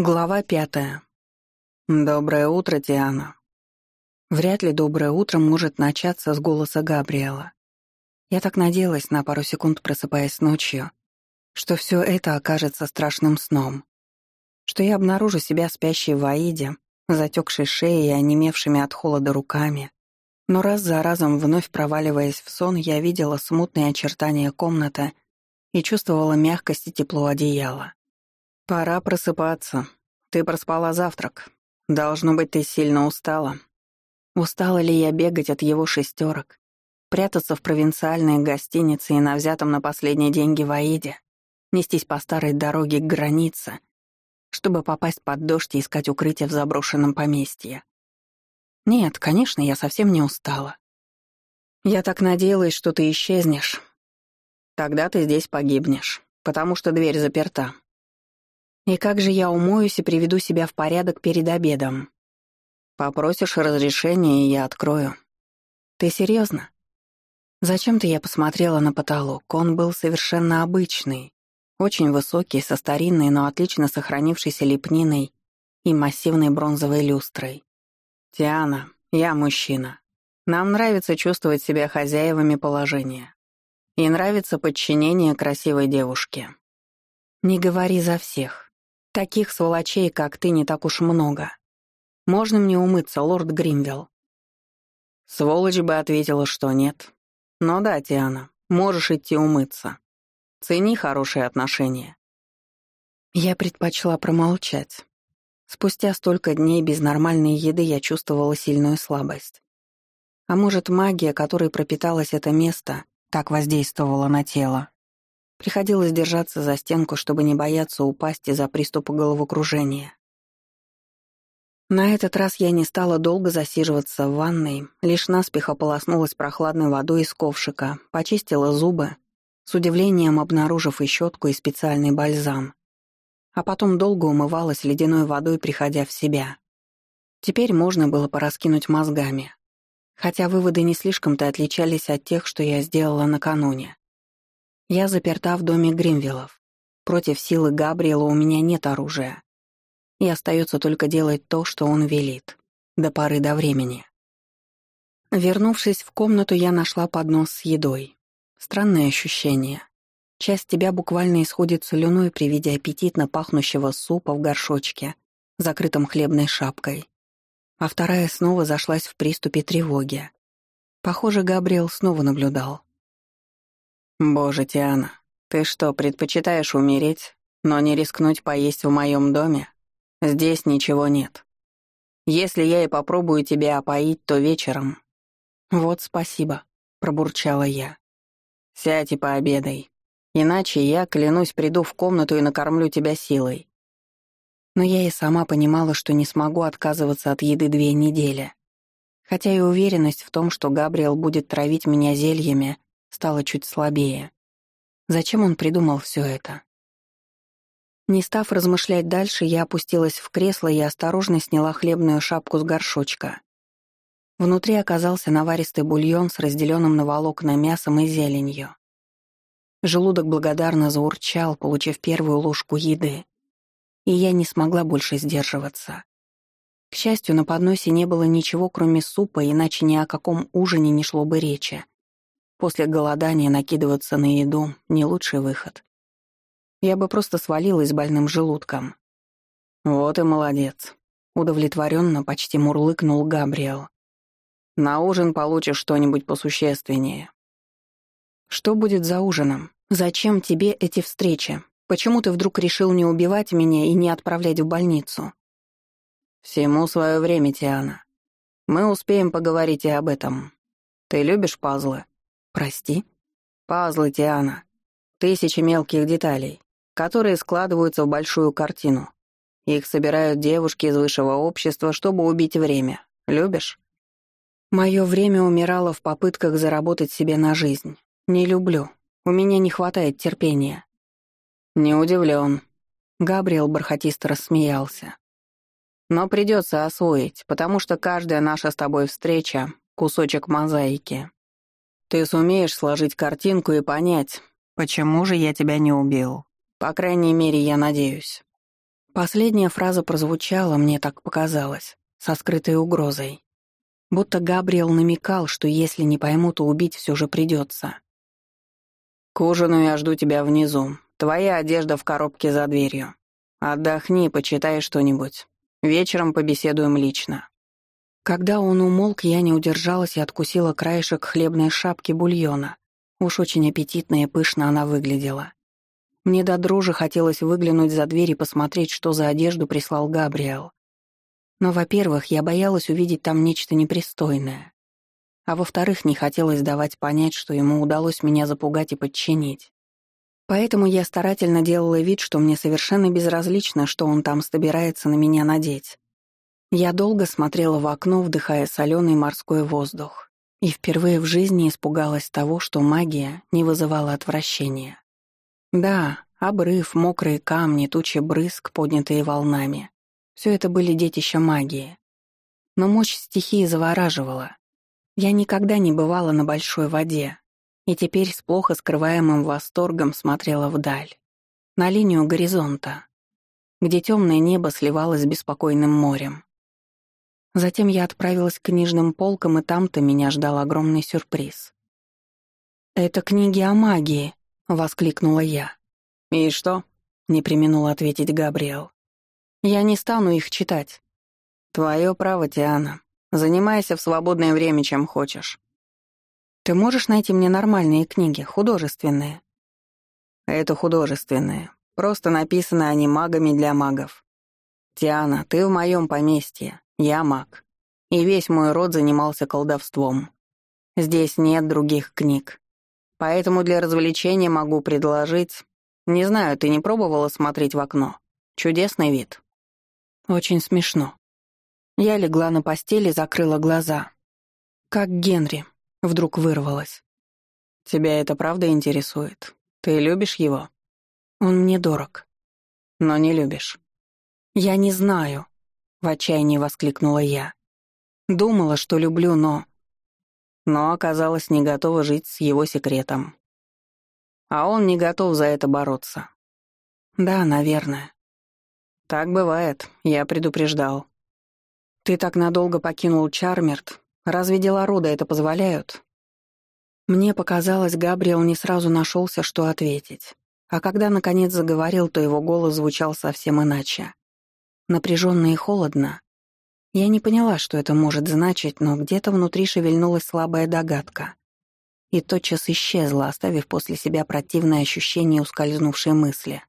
Глава пятая. «Доброе утро, Диана». Вряд ли доброе утро может начаться с голоса Габриэла. Я так надеялась, на пару секунд просыпаясь ночью, что все это окажется страшным сном. Что я обнаружу себя спящей в Аиде, затекшей шеей и онемевшими от холода руками. Но раз за разом, вновь проваливаясь в сон, я видела смутные очертания комнаты и чувствовала мягкость и тепло одеяла. «Пора просыпаться. Ты проспала завтрак. Должно быть, ты сильно устала». Устала ли я бегать от его шестерок, прятаться в провинциальной гостинице и на взятом на последние деньги в Аиде, нестись по старой дороге к границе, чтобы попасть под дождь и искать укрытие в заброшенном поместье? Нет, конечно, я совсем не устала. Я так надеялась, что ты исчезнешь. Тогда ты здесь погибнешь, потому что дверь заперта. И как же я умоюсь и приведу себя в порядок перед обедом? Попросишь разрешения, и я открою. Ты серьезно? Зачем-то я посмотрела на потолок. Он был совершенно обычный, очень высокий, со старинной, но отлично сохранившейся лепниной и массивной бронзовой люстрой. «Тиана, я мужчина. Нам нравится чувствовать себя хозяевами положения. И нравится подчинение красивой девушке». «Не говори за всех. Таких сволочей, как ты, не так уж много. Можно мне умыться, лорд Гримвилл?» Сволочь бы ответила, что нет. «Ну да, Тиана, можешь идти умыться. Цени хорошие отношения». Я предпочла промолчать. Спустя столько дней без нормальной еды я чувствовала сильную слабость. А может, магия, которой пропиталась это место, так воздействовала на тело. Приходилось держаться за стенку, чтобы не бояться упасть из-за приступа головокружения. На этот раз я не стала долго засиживаться в ванной, лишь наспех ополоснулась прохладной водой из ковшика, почистила зубы, с удивлением обнаружив и щетку, и специальный бальзам. А потом долго умывалась ледяной водой, приходя в себя. Теперь можно было пораскинуть мозгами. Хотя выводы не слишком-то отличались от тех, что я сделала накануне. Я заперта в доме Гримвиллов. Против силы Габриэла у меня нет оружия. И остается только делать то, что он велит. До поры до времени. Вернувшись в комнату, я нашла поднос с едой. Странное ощущение. Часть тебя буквально исходит слюной при виде аппетитно пахнущего супа в горшочке, закрытом хлебной шапкой. А вторая снова зашлась в приступе тревоги. Похоже, Габриэл снова наблюдал. «Боже, Тиана, ты что, предпочитаешь умереть, но не рискнуть поесть в моем доме? Здесь ничего нет. Если я и попробую тебя опоить, то вечером». «Вот спасибо», — пробурчала я. «Сядь и пообедай. Иначе я, клянусь, приду в комнату и накормлю тебя силой». Но я и сама понимала, что не смогу отказываться от еды две недели. Хотя и уверенность в том, что Габриэл будет травить меня зельями, стало чуть слабее. Зачем он придумал все это? Не став размышлять дальше, я опустилась в кресло и осторожно сняла хлебную шапку с горшочка. Внутри оказался наваристый бульон с разделенным на волокна мясом и зеленью. Желудок благодарно заурчал, получив первую ложку еды. И я не смогла больше сдерживаться. К счастью, на подносе не было ничего, кроме супа, иначе ни о каком ужине не шло бы речи. После голодания накидываться на еду — не лучший выход. Я бы просто свалилась больным желудком. «Вот и молодец», — удовлетворенно почти мурлыкнул Габриэл. «На ужин получишь что-нибудь посущественнее». «Что будет за ужином? Зачем тебе эти встречи? Почему ты вдруг решил не убивать меня и не отправлять в больницу?» «Всему свое время, Тиана. Мы успеем поговорить и об этом. Ты любишь пазлы?» «Прости?» «Пазлы, Тиана. Тысячи мелких деталей, которые складываются в большую картину. Их собирают девушки из высшего общества, чтобы убить время. Любишь?» «Мое время умирало в попытках заработать себе на жизнь. Не люблю. У меня не хватает терпения». «Не удивлен. Габриэл бархатисто рассмеялся. «Но придется освоить, потому что каждая наша с тобой встреча — кусочек мозаики. Ты сумеешь сложить картинку и понять, почему же я тебя не убил. По крайней мере, я надеюсь. Последняя фраза прозвучала, мне так показалось, со скрытой угрозой. Будто Габриэл намекал, что если не пойму, то убить все же придется. «К ужину я жду тебя внизу. Твоя одежда в коробке за дверью. Отдохни, почитай что-нибудь. Вечером побеседуем лично». Когда он умолк, я не удержалась и откусила краешек хлебной шапки бульона. Уж очень аппетитно и пышно она выглядела. Мне до дрожи хотелось выглянуть за дверь и посмотреть, что за одежду прислал Габриэл. Но, во-первых, я боялась увидеть там нечто непристойное. А во-вторых, не хотелось давать понять, что ему удалось меня запугать и подчинить. Поэтому я старательно делала вид, что мне совершенно безразлично, что он там собирается на меня надеть. Я долго смотрела в окно, вдыхая соленый морской воздух, и впервые в жизни испугалась того, что магия не вызывала отвращения. Да, обрыв, мокрые камни, тучи брызг, поднятые волнами. Все это были детища магии. Но мощь стихии завораживала. Я никогда не бывала на большой воде, и теперь с плохо скрываемым восторгом смотрела вдаль, на линию горизонта, где темное небо сливалось с беспокойным морем. Затем я отправилась к книжным полкам, и там-то меня ждал огромный сюрприз. «Это книги о магии», — воскликнула я. «И что?» — не применул ответить Габриэл. «Я не стану их читать». «Твое право, Тиана. Занимайся в свободное время чем хочешь». «Ты можешь найти мне нормальные книги, художественные?» «Это художественные. Просто написаны они магами для магов. Тиана, ты в моем поместье. Я маг. И весь мой род занимался колдовством. Здесь нет других книг. Поэтому для развлечения могу предложить... Не знаю, ты не пробовала смотреть в окно? Чудесный вид. Очень смешно. Я легла на постели, закрыла глаза. Как Генри. Вдруг вырвалась. Тебя это правда интересует? Ты любишь его? Он мне дорог. Но не любишь. Я не знаю. — в отчаянии воскликнула я. «Думала, что люблю, но...» Но оказалось не готова жить с его секретом. А он не готов за это бороться. «Да, наверное». «Так бывает, я предупреждал». «Ты так надолго покинул Чармерт. Разве дела рода это позволяют?» Мне показалось, Габриэл не сразу нашелся, что ответить. А когда наконец заговорил, то его голос звучал совсем иначе напряженно и холодно. Я не поняла, что это может значить, но где-то внутри шевельнулась слабая догадка. И тотчас исчезла, оставив после себя противное ощущение ускользнувшей мысли.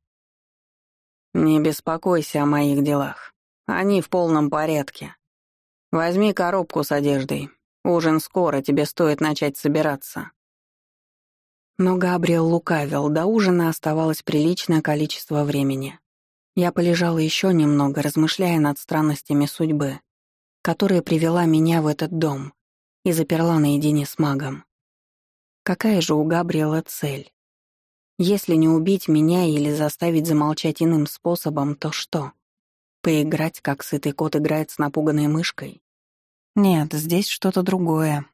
«Не беспокойся о моих делах. Они в полном порядке. Возьми коробку с одеждой. Ужин скоро, тебе стоит начать собираться». Но Габриэл лукавил, до ужина оставалось приличное количество времени. Я полежала еще немного, размышляя над странностями судьбы, которая привела меня в этот дом и заперла наедине с магом. Какая же у Габриэла цель? Если не убить меня или заставить замолчать иным способом, то что? Поиграть, как сытый кот играет с напуганной мышкой? Нет, здесь что-то другое.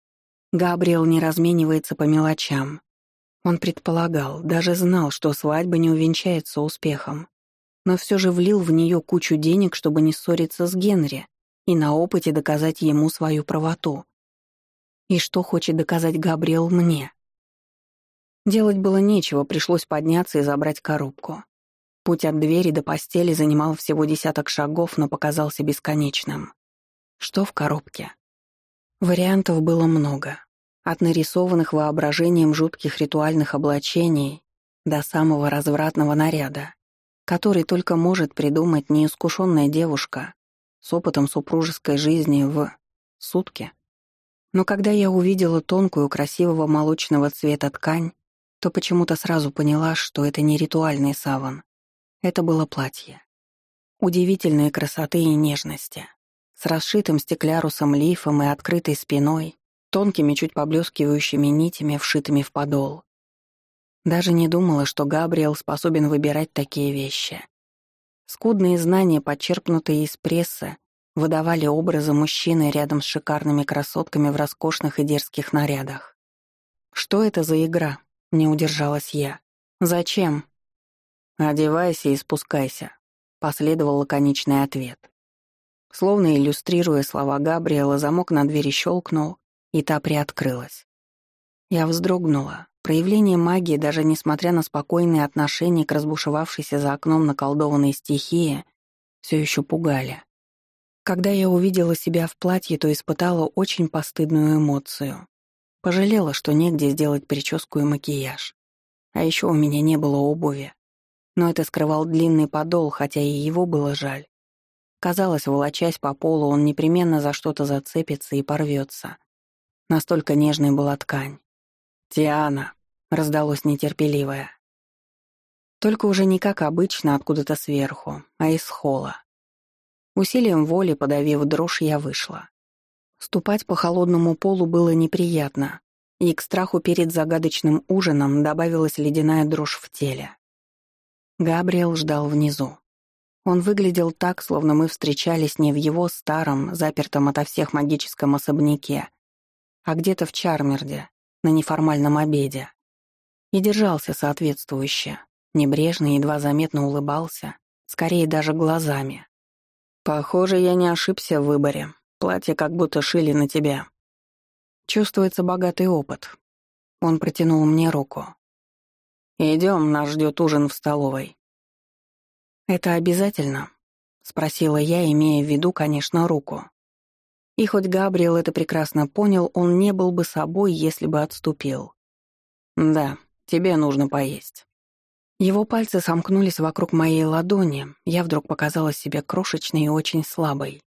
Габриэл не разменивается по мелочам. Он предполагал, даже знал, что свадьба не увенчается успехом но все же влил в нее кучу денег, чтобы не ссориться с Генри и на опыте доказать ему свою правоту. И что хочет доказать Габриэл мне? Делать было нечего, пришлось подняться и забрать коробку. Путь от двери до постели занимал всего десяток шагов, но показался бесконечным. Что в коробке? Вариантов было много. От нарисованных воображением жутких ритуальных облачений до самого развратного наряда который только может придумать неискушенная девушка с опытом супружеской жизни в сутки. Но когда я увидела тонкую, красивого молочного цвета ткань, то почему-то сразу поняла, что это не ритуальный саван. Это было платье. Удивительной красоты и нежности. С расшитым стеклярусом лифом и открытой спиной, тонкими, чуть поблескивающими нитями, вшитыми в подол. Даже не думала, что Габриэл способен выбирать такие вещи. Скудные знания, подчерпнутые из прессы, выдавали образы мужчины рядом с шикарными красотками в роскошных и дерзких нарядах. «Что это за игра?» — не удержалась я. «Зачем?» «Одевайся и спускайся. — последовал лаконичный ответ. Словно иллюстрируя слова Габриэла, замок на двери щелкнул, и та приоткрылась. Я вздрогнула. Проявление магии, даже несмотря на спокойные отношения к разбушевавшейся за окном наколдованной стихии, все еще пугали. Когда я увидела себя в платье, то испытала очень постыдную эмоцию. Пожалела, что негде сделать прическу и макияж. А еще у меня не было обуви. Но это скрывал длинный подол, хотя и его было жаль. Казалось, волочась по полу, он непременно за что-то зацепится и порвется. Настолько нежной была ткань. «Тиана!» — раздалось нетерпеливое. Только уже не как обычно откуда-то сверху, а из холла. Усилием воли, подавив дрожь, я вышла. Ступать по холодному полу было неприятно, и к страху перед загадочным ужином добавилась ледяная дрожь в теле. Габриэл ждал внизу. Он выглядел так, словно мы встречались не в его старом, запертом ото всех магическом особняке, а где-то в Чармерде, на неформальном обеде. И держался соответствующе, небрежно, едва заметно улыбался, скорее даже глазами. «Похоже, я не ошибся в выборе. Платье как будто шили на тебя». Чувствуется богатый опыт. Он протянул мне руку. «Идем, нас ждет ужин в столовой». «Это обязательно?» — спросила я, имея в виду, конечно, руку. И хоть Габриэл это прекрасно понял, он не был бы собой, если бы отступил. «Да, тебе нужно поесть». Его пальцы сомкнулись вокруг моей ладони, я вдруг показалась себе крошечной и очень слабой.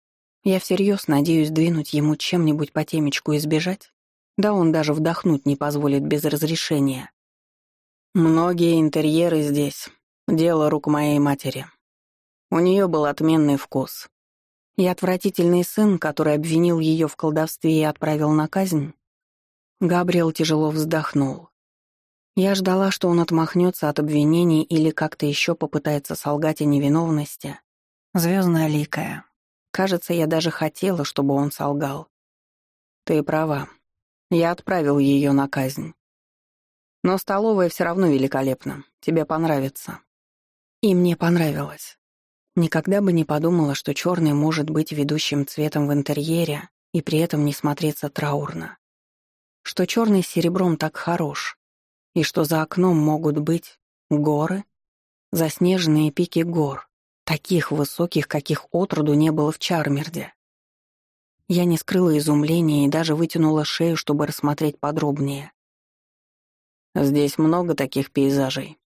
Я всерьез надеюсь двинуть ему чем-нибудь по темечку и сбежать? Да он даже вдохнуть не позволит без разрешения. Многие интерьеры здесь — дело рук моей матери. У нее был отменный вкус. И отвратительный сын, который обвинил ее в колдовстве и отправил на казнь? Габриэл тяжело вздохнул. Я ждала, что он отмахнется от обвинений или как-то еще попытается солгать о невиновности. Звездная ликая. Кажется, я даже хотела, чтобы он солгал. Ты права. Я отправил ее на казнь. Но столовая все равно великолепна. Тебе понравится. И мне понравилось. Никогда бы не подумала, что черный может быть ведущим цветом в интерьере и при этом не смотреться траурно. Что черный с серебром так хорош, и что за окном могут быть горы, заснеженные пики гор, таких высоких, каких отроду не было в Чармерде. Я не скрыла изумления и даже вытянула шею, чтобы рассмотреть подробнее. Здесь много таких пейзажей.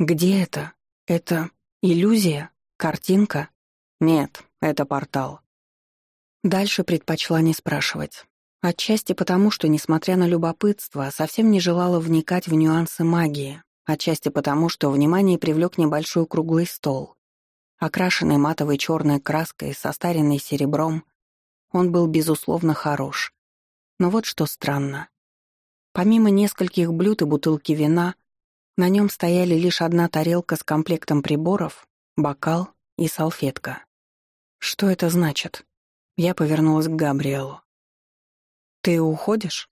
Где это? Это иллюзия? Картинка? Нет, это портал. Дальше предпочла не спрашивать. Отчасти потому, что, несмотря на любопытство, совсем не желала вникать в нюансы магии. Отчасти потому, что внимание привлек небольшой круглый стол. Окрашенный матовой черной краской, состаренный серебром, он был, безусловно, хорош. Но вот что странно. Помимо нескольких блюд и бутылки вина, на нем стояли лишь одна тарелка с комплектом приборов, бокал и салфетка. Что это значит? Я повернулась к Габриэлу. «Ты уходишь?»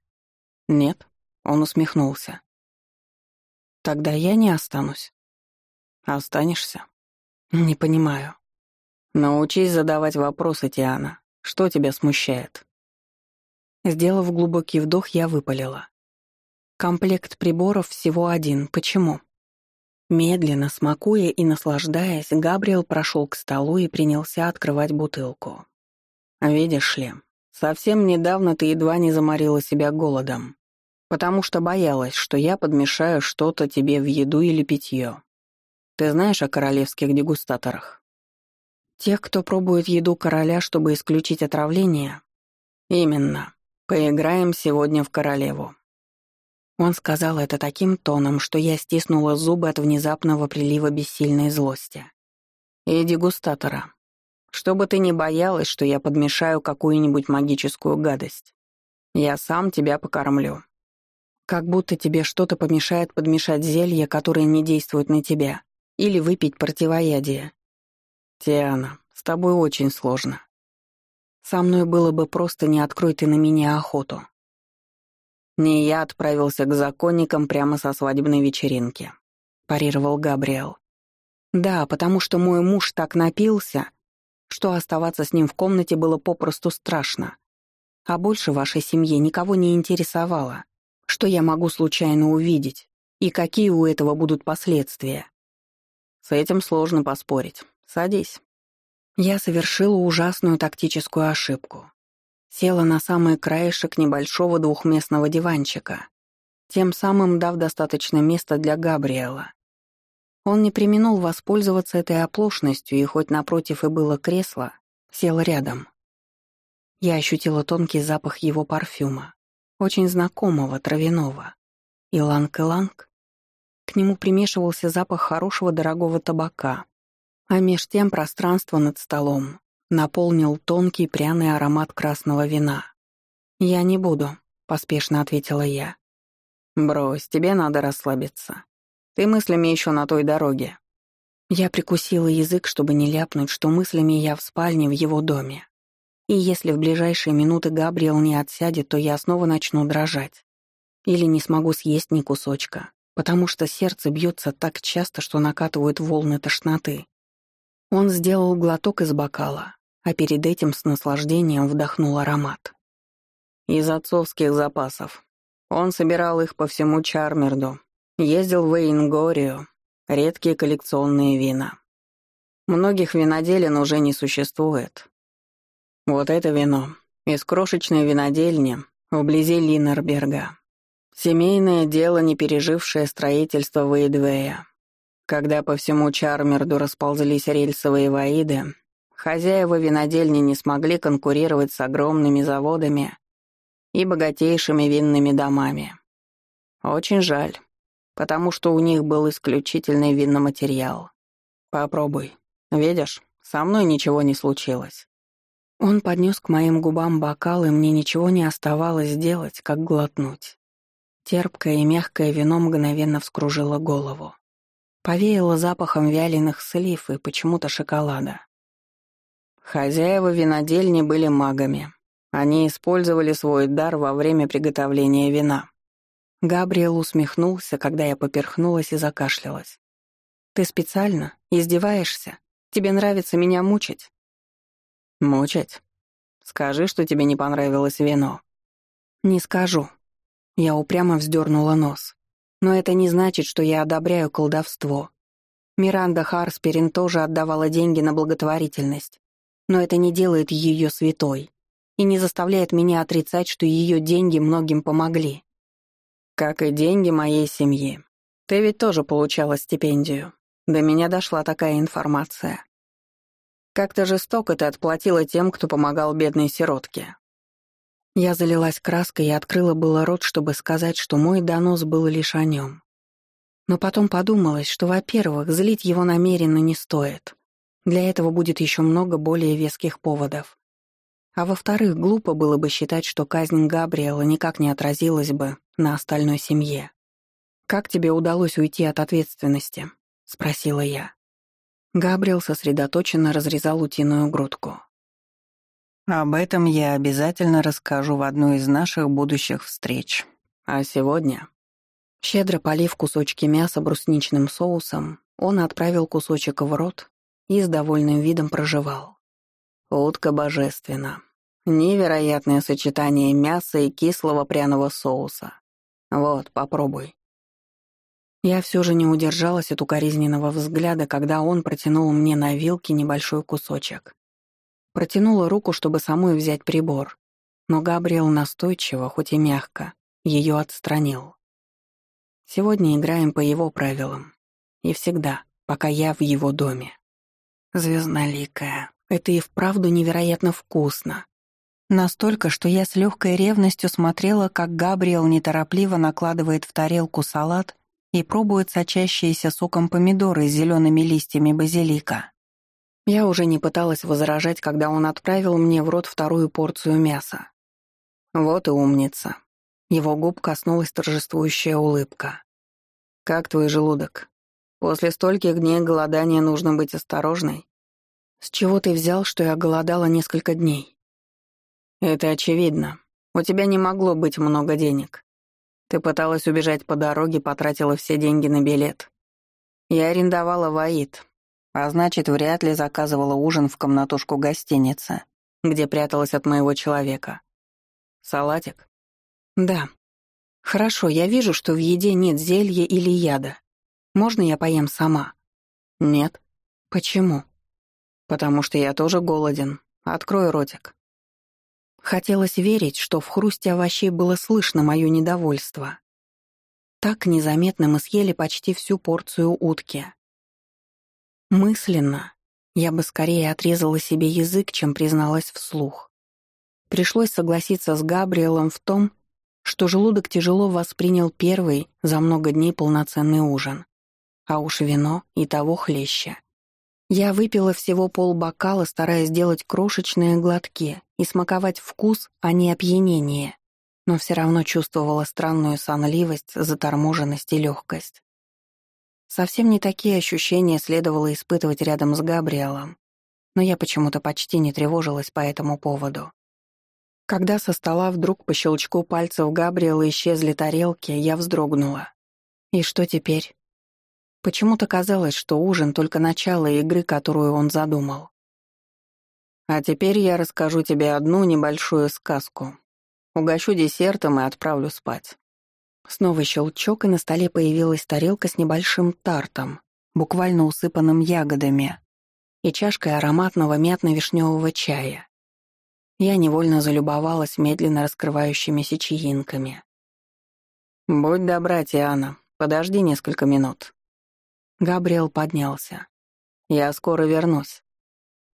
«Нет», — он усмехнулся. «Тогда я не останусь». «Останешься?» «Не понимаю». «Научись задавать вопросы, Тиана. Что тебя смущает?» Сделав глубокий вдох, я выпалила. «Комплект приборов всего один. Почему?» Медленно, смакуя и наслаждаясь, Габриэл прошел к столу и принялся открывать бутылку. «Видишь ли, совсем недавно ты едва не заморила себя голодом, потому что боялась, что я подмешаю что-то тебе в еду или питье. Ты знаешь о королевских дегустаторах?» «Тех, кто пробует еду короля, чтобы исключить отравление?» «Именно. Поиграем сегодня в королеву. Он сказал это таким тоном, что я стиснула зубы от внезапного прилива бессильной злости. «И дегустатора. Чтобы ты не боялась, что я подмешаю какую-нибудь магическую гадость. Я сам тебя покормлю. Как будто тебе что-то помешает подмешать зелье, которое не действует на тебя, или выпить противоядие. Тиана, с тобой очень сложно. Со мной было бы просто не открой ты на меня охоту. Не я отправился к законникам прямо со свадебной вечеринки, парировал Габриэл. Да, потому что мой муж так напился, что оставаться с ним в комнате было попросту страшно. А больше вашей семье никого не интересовало, что я могу случайно увидеть и какие у этого будут последствия. С этим сложно поспорить. Садись. Я совершила ужасную тактическую ошибку. Села на самый краешек небольшого двухместного диванчика, тем самым дав достаточно места для Габриэла. Он не применул воспользоваться этой оплошностью, и хоть напротив и было кресло, сел рядом. Я ощутила тонкий запах его парфюма, очень знакомого, травяного. Иланг-иланг. К нему примешивался запах хорошего дорогого табака, а меж тем пространство над столом наполнил тонкий пряный аромат красного вина. «Я не буду», — поспешно ответила я. «Брось, тебе надо расслабиться. Ты мыслями еще на той дороге». Я прикусила язык, чтобы не ляпнуть, что мыслями я в спальне в его доме. И если в ближайшие минуты Габриэл не отсядет, то я снова начну дрожать. Или не смогу съесть ни кусочка, потому что сердце бьется так часто, что накатывают волны тошноты. Он сделал глоток из бокала, а перед этим с наслаждением вдохнул аромат. Из отцовских запасов. Он собирал их по всему Чармерду, Ездил в Эйнгорию, редкие коллекционные вина. Многих виноделин уже не существует. Вот это вино из крошечной винодельни вблизи Линнерберга. Семейное дело, не пережившее строительство Вейдвея. Когда по всему Чармерду расползлись рельсовые воиды, хозяева винодельни не смогли конкурировать с огромными заводами и богатейшими винными домами. Очень жаль потому что у них был исключительный винный материал. Попробуй. Видишь, со мной ничего не случилось». Он поднес к моим губам бокал, и мне ничего не оставалось сделать, как глотнуть. Терпкое и мягкое вино мгновенно вскружило голову. Повеяло запахом вяленых слив и почему-то шоколада. Хозяева винодельни были магами. Они использовали свой дар во время приготовления вина. Габриэл усмехнулся, когда я поперхнулась и закашлялась. «Ты специально? Издеваешься? Тебе нравится меня мучить?» «Мучить? Скажи, что тебе не понравилось вино». «Не скажу». Я упрямо вздернула нос. «Но это не значит, что я одобряю колдовство. Миранда Харсперин тоже отдавала деньги на благотворительность. Но это не делает ее святой и не заставляет меня отрицать, что ее деньги многим помогли. Как и деньги моей семьи. Ты ведь тоже получала стипендию. До меня дошла такая информация. Как-то жестоко ты отплатила тем, кто помогал бедной сиротке. Я залилась краской и открыла было рот, чтобы сказать, что мой донос был лишь о нем. Но потом подумалось, что, во-первых, злить его намеренно не стоит. Для этого будет еще много более веских поводов. А во-вторых, глупо было бы считать, что казнь Габриэла никак не отразилась бы на остальной семье. «Как тебе удалось уйти от ответственности?» — спросила я. Габриэл сосредоточенно разрезал утиную грудку. «Об этом я обязательно расскажу в одной из наших будущих встреч. А сегодня...» Щедро полив кусочки мяса брусничным соусом, он отправил кусочек в рот и с довольным видом проживал. Утка божественна. Невероятное сочетание мяса и кислого пряного соуса. Вот, попробуй. Я все же не удержалась от укоризненного взгляда, когда он протянул мне на вилке небольшой кусочек. Протянула руку, чтобы самой взять прибор, но Габриэл настойчиво, хоть и мягко, ее отстранил. Сегодня играем по его правилам. И всегда, пока я в его доме. Звездноликая. Это и вправду невероятно вкусно. Настолько, что я с легкой ревностью смотрела, как Габриэл неторопливо накладывает в тарелку салат и пробует сочащиеся соком помидоры с зелеными листьями базилика. Я уже не пыталась возражать, когда он отправил мне в рот вторую порцию мяса. Вот и умница. Его губ коснулась торжествующая улыбка. «Как твой желудок? После стольких дней голодания нужно быть осторожной. «С чего ты взял, что я голодала несколько дней?» «Это очевидно. У тебя не могло быть много денег. Ты пыталась убежать по дороге, потратила все деньги на билет. Я арендовала Ваид, А значит, вряд ли заказывала ужин в комнатушку гостиницы, где пряталась от моего человека. Салатик? Да. Хорошо, я вижу, что в еде нет зелья или яда. Можно я поем сама? Нет. Почему? Потому что я тоже голоден. Открой ротик. Хотелось верить, что в хрусте овощей было слышно мое недовольство. Так незаметно мы съели почти всю порцию утки. Мысленно я бы скорее отрезала себе язык, чем призналась вслух. Пришлось согласиться с Габриэлом в том, что желудок тяжело воспринял первый за много дней полноценный ужин. А уж вино и того хлеще. Я выпила всего полбокала, стараясь сделать крошечные глотки и смаковать вкус, а не опьянение, но все равно чувствовала странную сонливость, заторможенность и легкость. Совсем не такие ощущения следовало испытывать рядом с Габриэлом, но я почему-то почти не тревожилась по этому поводу. Когда со стола вдруг по щелчку пальцев Габриэла исчезли тарелки, я вздрогнула. И что теперь? Почему-то казалось, что ужин — только начало игры, которую он задумал. «А теперь я расскажу тебе одну небольшую сказку. Угощу десертом и отправлю спать». Снова щелчок, и на столе появилась тарелка с небольшим тартом, буквально усыпанным ягодами, и чашкой ароматного мятно-вишневого чая. Я невольно залюбовалась медленно раскрывающимися чаинками. «Будь добра, Тиана, подожди несколько минут», Габриэл поднялся. «Я скоро вернусь».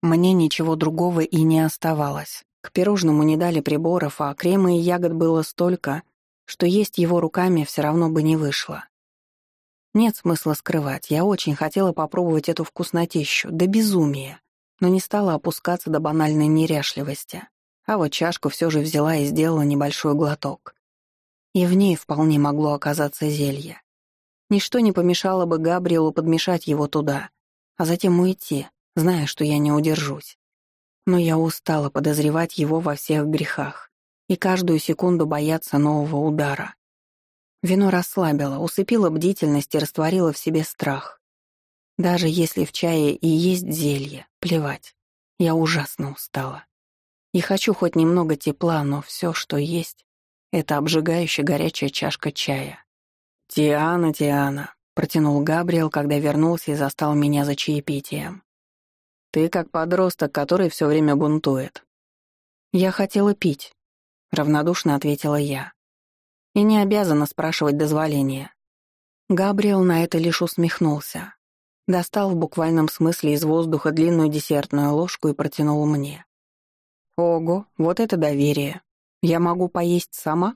Мне ничего другого и не оставалось. К пирожному не дали приборов, а крема и ягод было столько, что есть его руками все равно бы не вышло. Нет смысла скрывать, я очень хотела попробовать эту вкуснотищу, до безумия, но не стала опускаться до банальной неряшливости. А вот чашку все же взяла и сделала небольшой глоток. И в ней вполне могло оказаться зелье. Ничто не помешало бы Габриэлу подмешать его туда, а затем уйти, зная, что я не удержусь. Но я устала подозревать его во всех грехах и каждую секунду бояться нового удара. Вино расслабило, усыпило бдительность и растворило в себе страх. Даже если в чае и есть зелье, плевать. Я ужасно устала. И хочу хоть немного тепла, но все, что есть, это обжигающая горячая чашка чая. «Тиана, Тиана», — протянул Габриэл, когда вернулся и застал меня за чаепитием. «Ты как подросток, который все время бунтует». «Я хотела пить», — равнодушно ответила я. «И не обязана спрашивать дозволения». Габриэл на это лишь усмехнулся. Достал в буквальном смысле из воздуха длинную десертную ложку и протянул мне. «Ого, вот это доверие! Я могу поесть сама?»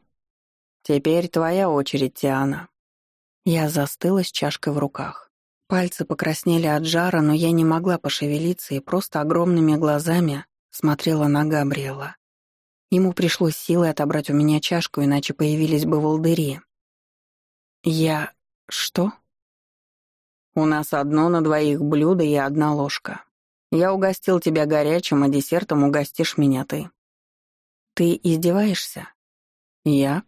«Теперь твоя очередь, Тиана», я застыла с чашкой в руках. Пальцы покраснели от жара, но я не могла пошевелиться и просто огромными глазами смотрела на Габриэла. Ему пришлось силой отобрать у меня чашку, иначе появились бы волдыри. Я... что? У нас одно на двоих блюдо и одна ложка. Я угостил тебя горячим, а десертом угостишь меня ты. Ты издеваешься? Я?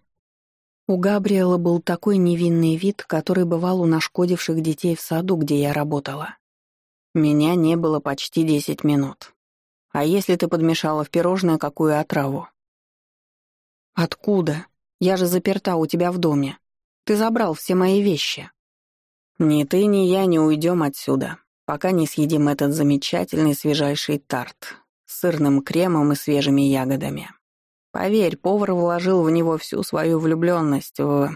У Габриэла был такой невинный вид, который бывал у нашкодивших детей в саду, где я работала. Меня не было почти десять минут. А если ты подмешала в пирожное какую отраву? Откуда? Я же заперта у тебя в доме. Ты забрал все мои вещи. Ни ты, ни я не уйдем отсюда, пока не съедим этот замечательный свежайший тарт с сырным кремом и свежими ягодами. Поверь, повар вложил в него всю свою влюбленность в...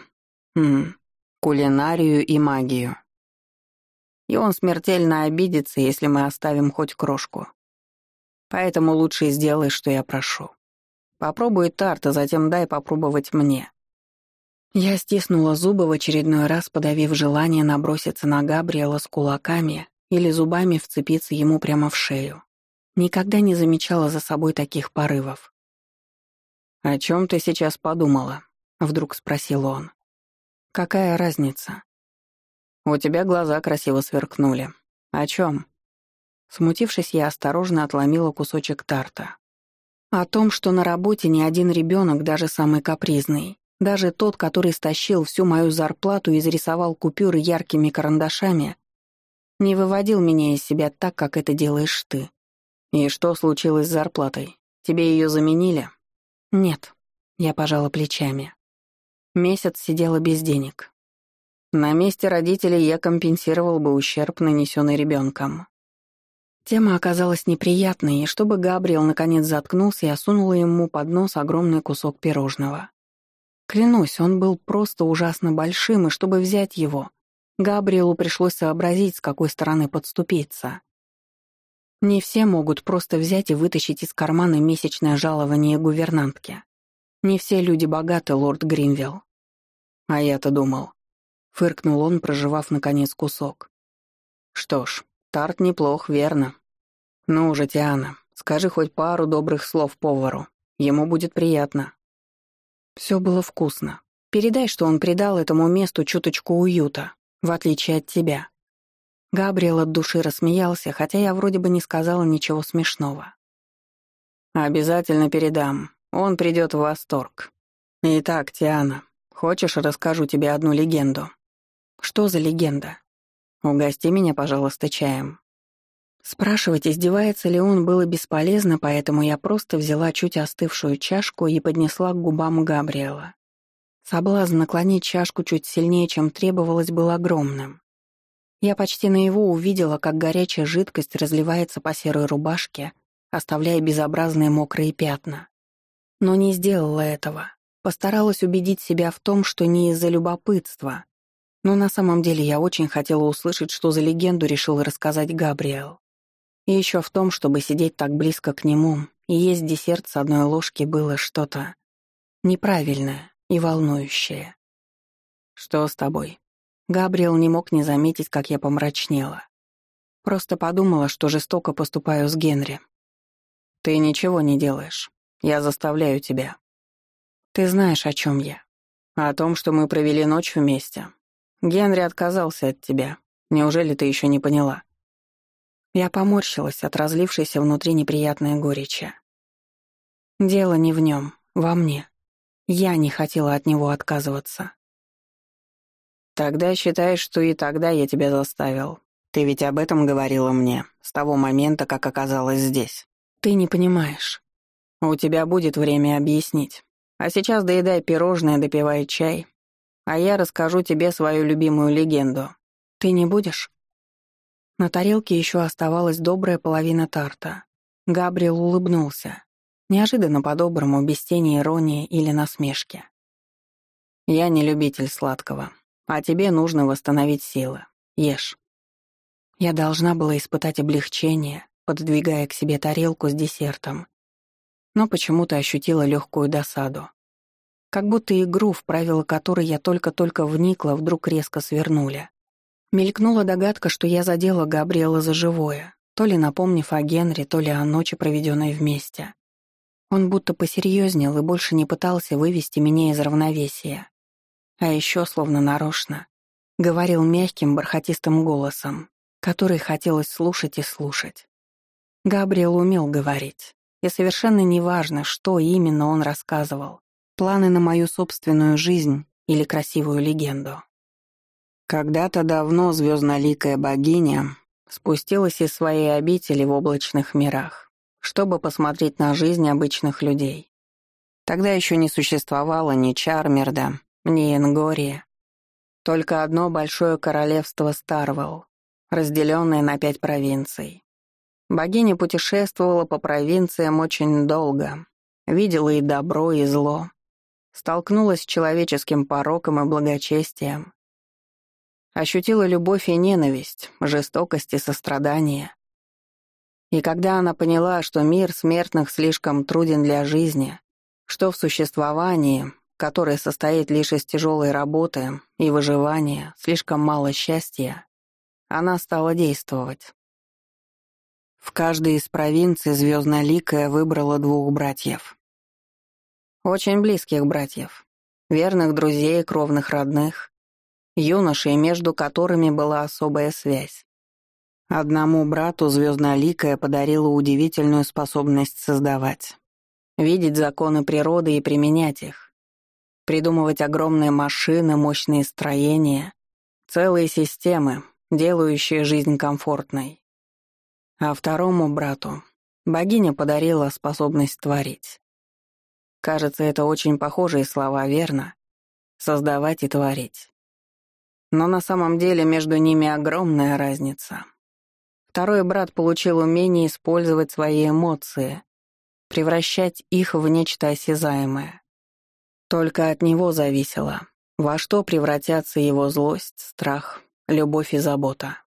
Хм, кулинарию и магию. И он смертельно обидится, если мы оставим хоть крошку. Поэтому лучше сделай, что я прошу. Попробуй тарт, а затем дай попробовать мне. Я стиснула зубы в очередной раз, подавив желание наброситься на Габриэла с кулаками или зубами вцепиться ему прямо в шею. Никогда не замечала за собой таких порывов. «О чем ты сейчас подумала?» — вдруг спросил он. «Какая разница?» «У тебя глаза красиво сверкнули. О чем?» Смутившись, я осторожно отломила кусочек тарта. О том, что на работе ни один ребенок, даже самый капризный, даже тот, который стащил всю мою зарплату и изрисовал купюры яркими карандашами, Не выводил меня из себя так, как это делаешь ты. И что случилось с зарплатой? Тебе ее заменили? Нет. Я пожала плечами. Месяц сидела без денег. На месте родителей я компенсировал бы ущерб, нанесенный ребенком. Тема оказалась неприятной, и чтобы Габриэл наконец заткнулся, я сунула ему под нос огромный кусок пирожного. Клянусь, он был просто ужасно большим, и чтобы взять его, Габриэлу пришлось сообразить, с какой стороны подступиться. Не все могут просто взять и вытащить из кармана месячное жалование гувернантки. Не все люди богаты, лорд Гринвилл. А я-то думал. Фыркнул он, проживав наконец кусок. Что ж, Тарт неплох, верно. Ну уже, Тиана, скажи хоть пару добрых слов повару. Ему будет приятно. Все было вкусно. Передай, что он придал этому месту чуточку уюта, в отличие от тебя. Габриэл от души рассмеялся, хотя я вроде бы не сказала ничего смешного. «Обязательно передам. Он придет в восторг. Итак, Тиана, хочешь, расскажу тебе одну легенду?» «Что за легенда?» «Угости меня, пожалуйста, чаем». Спрашивать, издевается ли он, было бесполезно, поэтому я просто взяла чуть остывшую чашку и поднесла к губам Габриэла. Соблазн наклонить чашку чуть сильнее, чем требовалось, был огромным. Я почти на его увидела, как горячая жидкость разливается по серой рубашке, оставляя безобразные мокрые пятна. Но не сделала этого. Постаралась убедить себя в том, что не из-за любопытства, но на самом деле я очень хотела услышать, что за легенду решил рассказать Габриэл. И еще в том, чтобы сидеть так близко к нему и есть десерт с одной ложки было что-то неправильное и волнующее. «Что с тобой?» Габриэл не мог не заметить, как я помрачнела. Просто подумала, что жестоко поступаю с Генри. «Ты ничего не делаешь. Я заставляю тебя». «Ты знаешь, о чем я. О том, что мы провели ночь вместе, Генри отказался от тебя. Неужели ты еще не поняла?» Я поморщилась от разлившейся внутри неприятной горечи. Дело не в нем, во мне. Я не хотела от него отказываться. «Тогда считаешь, что и тогда я тебя заставил. Ты ведь об этом говорила мне, с того момента, как оказалась здесь. Ты не понимаешь. У тебя будет время объяснить. А сейчас доедай пирожное, допивай чай, а я расскажу тебе свою любимую легенду. Ты не будешь?» На тарелке еще оставалась добрая половина тарта. Габриэл улыбнулся. Неожиданно по-доброму, без тени иронии или насмешки. «Я не любитель сладкого, а тебе нужно восстановить силы. Ешь». Я должна была испытать облегчение, пододвигая к себе тарелку с десертом. Но почему-то ощутила легкую досаду. Как будто игру, в правила которой я только-только вникла, вдруг резко свернули. Мелькнула догадка, что я задела Габриэла за живое, то ли напомнив о Генри, то ли о ночи, проведенной вместе. Он будто посерьезнел и больше не пытался вывести меня из равновесия. А еще, словно нарочно, говорил мягким, бархатистым голосом, который хотелось слушать и слушать. Габриэл умел говорить, и совершенно неважно, что именно он рассказывал планы на мою собственную жизнь или красивую легенду. Когда-то давно звездноликая богиня спустилась из своей обители в облачных мирах, чтобы посмотреть на жизнь обычных людей. Тогда еще не существовало ни Чармерда, ни Энгория, только одно большое королевство Старвелл, разделенное на пять провинций. Богиня путешествовала по провинциям очень долго, видела и добро, и зло, столкнулась с человеческим пороком и благочестием, ощутила любовь и ненависть, жестокость и сострадание. И когда она поняла, что мир смертных слишком труден для жизни, что в существовании, которое состоит лишь из тяжелой работы и выживания, слишком мало счастья, она стала действовать. В каждой из провинций Звездноликая выбрала двух братьев. Очень близких братьев, верных друзей, кровных родных, юношей, между которыми была особая связь. Одному брату звездноликая подарила удивительную способность создавать. Видеть законы природы и применять их. Придумывать огромные машины, мощные строения, целые системы, делающие жизнь комфортной. А второму брату богиня подарила способность творить. Кажется, это очень похожие слова, верно? Создавать и творить. Но на самом деле между ними огромная разница. Второй брат получил умение использовать свои эмоции, превращать их в нечто осязаемое. Только от него зависело, во что превратятся его злость, страх, любовь и забота.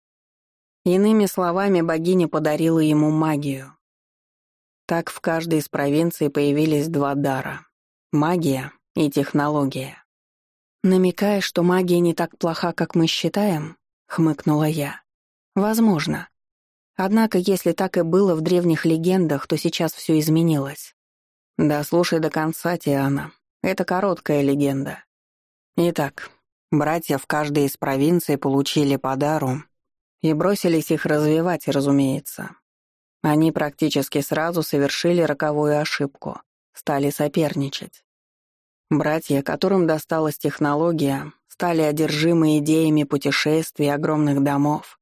Иными словами, богиня подарила ему магию. Так в каждой из провинций появились два дара — магия и технология. «Намекая, что магия не так плоха, как мы считаем?» — хмыкнула я. «Возможно. Однако, если так и было в древних легендах, то сейчас все изменилось». «Да слушай до конца, Тиана. Это короткая легенда. Итак, братья в каждой из провинций получили по дару и бросились их развивать, разумеется. Они практически сразу совершили роковую ошибку, стали соперничать. Братья, которым досталась технология, стали одержимы идеями путешествий огромных домов.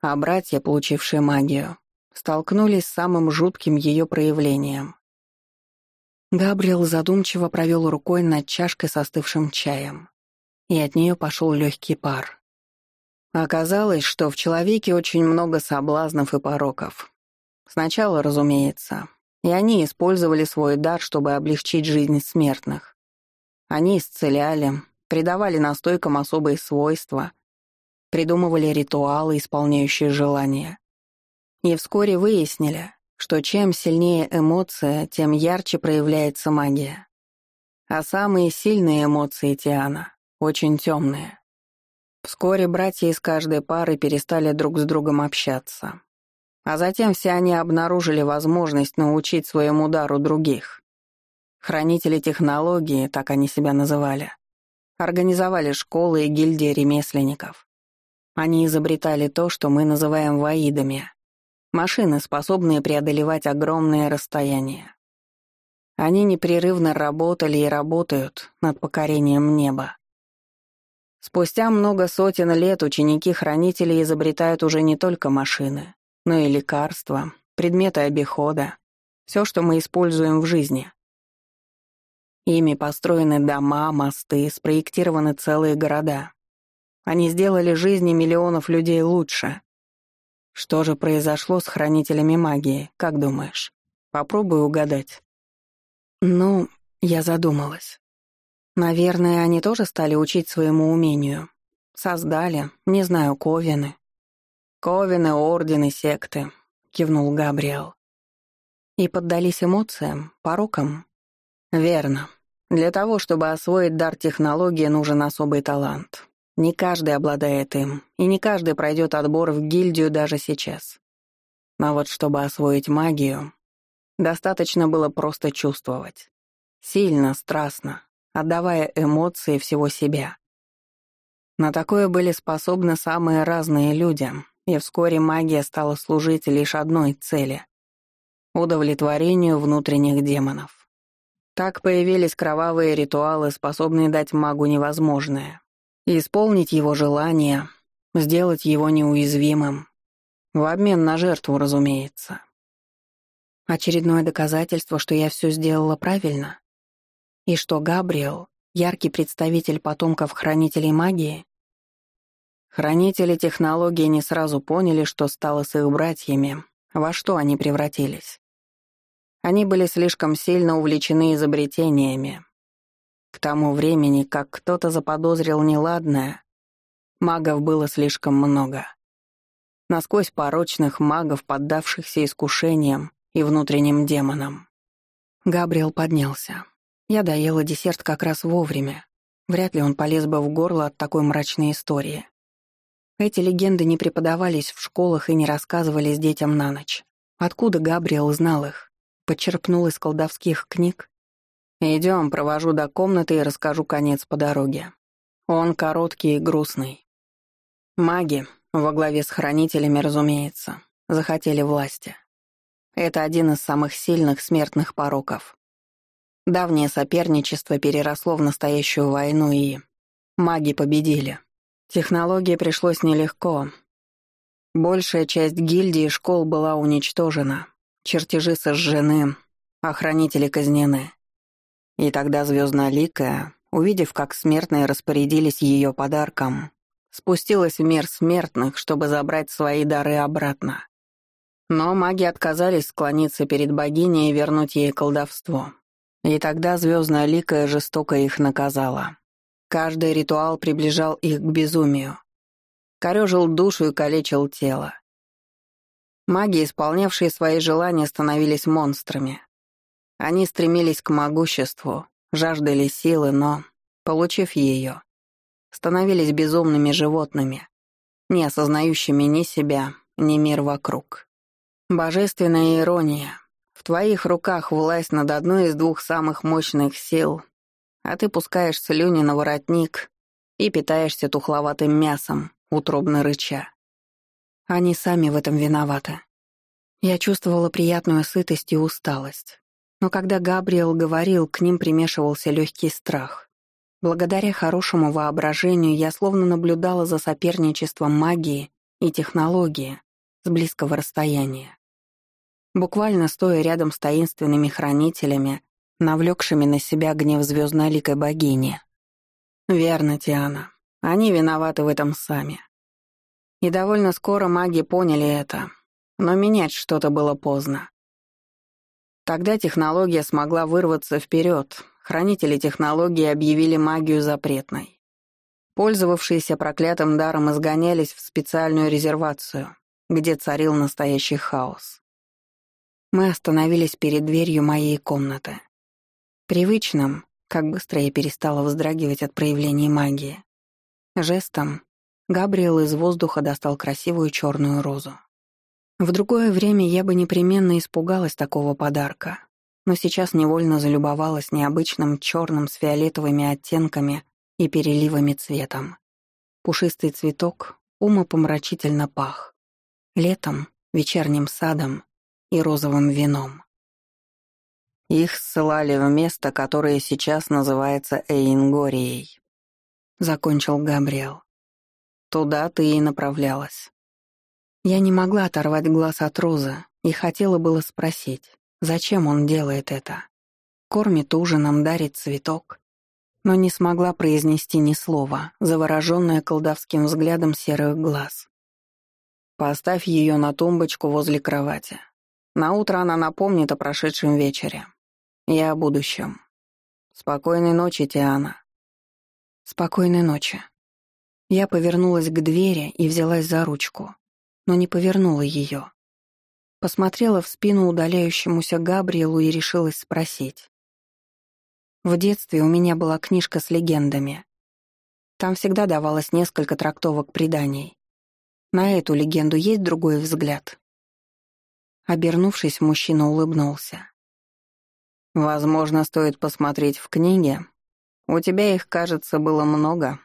А братья, получившие магию, столкнулись с самым жутким ее проявлением. Габриэл задумчиво провел рукой над чашкой с остывшим чаем, и от нее пошел легкий пар. Оказалось, что в человеке очень много соблазнов и пороков. Сначала, разумеется, и они использовали свой дар, чтобы облегчить жизнь смертных. Они исцеляли, придавали настойкам особые свойства, придумывали ритуалы, исполняющие желания. И вскоре выяснили, что чем сильнее эмоция, тем ярче проявляется магия. А самые сильные эмоции Тиана очень темные. Вскоре братья из каждой пары перестали друг с другом общаться. А затем все они обнаружили возможность научить своему дару других. Хранители технологии, так они себя называли, организовали школы и гильдии ремесленников. Они изобретали то, что мы называем ваидами — машины, способные преодолевать огромные расстояния. Они непрерывно работали и работают над покорением неба. Спустя много сотен лет ученики-хранители изобретают уже не только машины, но и лекарства, предметы обихода, все, что мы используем в жизни. Ими построены дома, мосты, спроектированы целые города. Они сделали жизни миллионов людей лучше. Что же произошло с хранителями магии, как думаешь? Попробуй угадать. Ну, я задумалась. Наверное, они тоже стали учить своему умению. Создали, не знаю, ковины, «Ковины, ордены, секты», — кивнул Габриэл. «И поддались эмоциям, порокам?» «Верно. Для того, чтобы освоить дар технологии, нужен особый талант. Не каждый обладает им, и не каждый пройдет отбор в гильдию даже сейчас. А вот чтобы освоить магию, достаточно было просто чувствовать. Сильно, страстно, отдавая эмоции всего себя. На такое были способны самые разные люди, и вскоре магия стала служить лишь одной цели — удовлетворению внутренних демонов. Так появились кровавые ритуалы, способные дать магу невозможное. Исполнить его желание, сделать его неуязвимым. В обмен на жертву, разумеется. Очередное доказательство, что я все сделала правильно. И что Габриэл — яркий представитель потомков хранителей магии, Хранители технологии не сразу поняли, что стало с их братьями, во что они превратились. Они были слишком сильно увлечены изобретениями. К тому времени, как кто-то заподозрил неладное, магов было слишком много. Насквозь порочных магов, поддавшихся искушениям и внутренним демонам. Габриэл поднялся. Я доела десерт как раз вовремя. Вряд ли он полез бы в горло от такой мрачной истории. Эти легенды не преподавались в школах и не рассказывались детям на ночь. Откуда Габриэл знал их? Подчерпнул из колдовских книг? «Идем, провожу до комнаты и расскажу конец по дороге. Он короткий и грустный. Маги, во главе с хранителями, разумеется, захотели власти. Это один из самых сильных смертных пороков. Давнее соперничество переросло в настоящую войну, и маги победили. Технологии пришлось нелегко. Большая часть гильдии и школ была уничтожена, чертежи сожжены, охранители казнены. И тогда звездноликая, увидев, как смертные распорядились ее подарком, спустилась в мир смертных, чтобы забрать свои дары обратно. Но маги отказались склониться перед богиней и вернуть ей колдовство. И тогда звездная ликая жестоко их наказала. Каждый ритуал приближал их к безумию. Корежил душу и калечил тело. Маги, исполнявшие свои желания, становились монстрами. Они стремились к могуществу, жаждали силы, но, получив ее, становились безумными животными, не осознающими ни себя, ни мир вокруг. Божественная ирония. В твоих руках власть над одной из двух самых мощных сил, а ты пускаешь слюни на воротник и питаешься тухловатым мясом, утробно рыча. Они сами в этом виноваты. Я чувствовала приятную сытость и усталость. Но когда Габриэл говорил, к ним примешивался легкий страх. Благодаря хорошему воображению я словно наблюдала за соперничеством магии и технологии с близкого расстояния. Буквально стоя рядом с таинственными хранителями, навлекшими на себя гнев звездноликой богини. Верно, Тиана. Они виноваты в этом сами. И довольно скоро маги поняли это, но менять что-то было поздно. Тогда технология смогла вырваться вперед, Хранители технологии объявили магию запретной. Пользовавшиеся проклятым даром изгонялись в специальную резервацию, где царил настоящий хаос. Мы остановились перед дверью моей комнаты. Привычным, как быстро я перестала вздрагивать от проявлений магии. Жестом Габриэл из воздуха достал красивую черную розу. В другое время я бы непременно испугалась такого подарка, но сейчас невольно залюбовалась необычным черным с фиолетовыми оттенками и переливами цветом. Пушистый цветок умопомрачительно пах. Летом, вечерним садом и розовым вином. Их ссылали в место, которое сейчас называется Эйнгорией. Закончил Габриэл. Туда ты и направлялась. Я не могла оторвать глаз от розы и хотела было спросить, Зачем он делает это? Кормит ужином, дарит цветок. Но не смогла произнести ни слова, завороженная колдовским взглядом серых глаз. Поставь ее на тумбочку возле кровати. На утро она напомнит о прошедшем вечере. И о будущем. Спокойной ночи, Тиана. Спокойной ночи. Я повернулась к двери и взялась за ручку, но не повернула ее. Посмотрела в спину удаляющемуся Габриэлу и решилась спросить. В детстве у меня была книжка с легендами. Там всегда давалось несколько трактовок преданий. На эту легенду есть другой взгляд. Обернувшись, мужчина улыбнулся. «Возможно, стоит посмотреть в книге. У тебя их, кажется, было много,